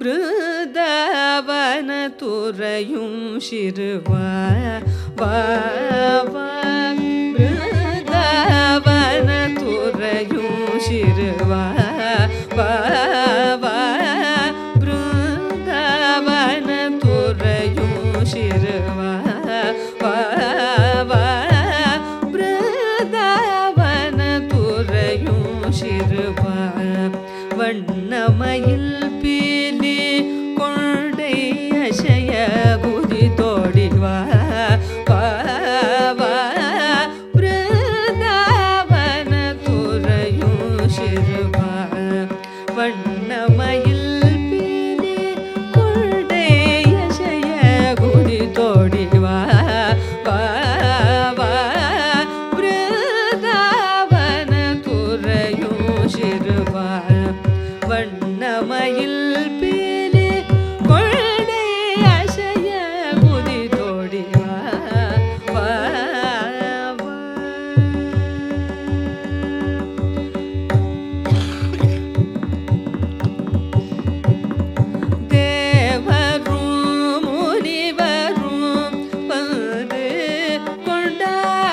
वृदवनतुरयुं शिर्व वृदवनतुरयुं शिर्व शिरो வண்ணமயில்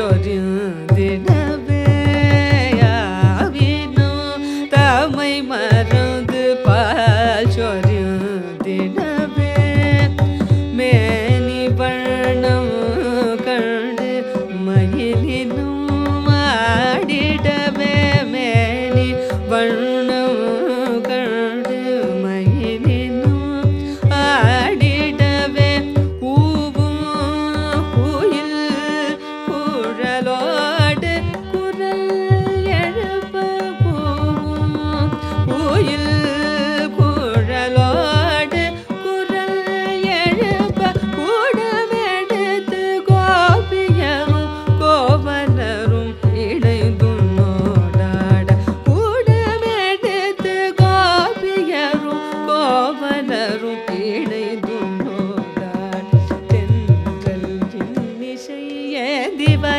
çorun diren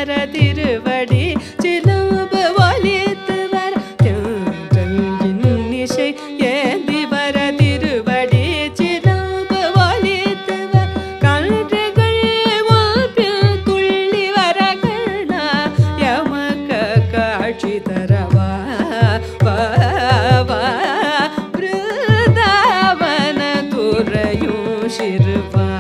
வர திருவடி சிலம்பு ஒலித்து வர இன்னிசை ஏந்தி வர திருவடி சிலம்பு ஒலித்து வர கல்றுகள் ஒப்பில் துள்ளி வர கண்ணா எமக்க காட்சி தரவா வா. பிருதாவன துறையும் சிறுவா.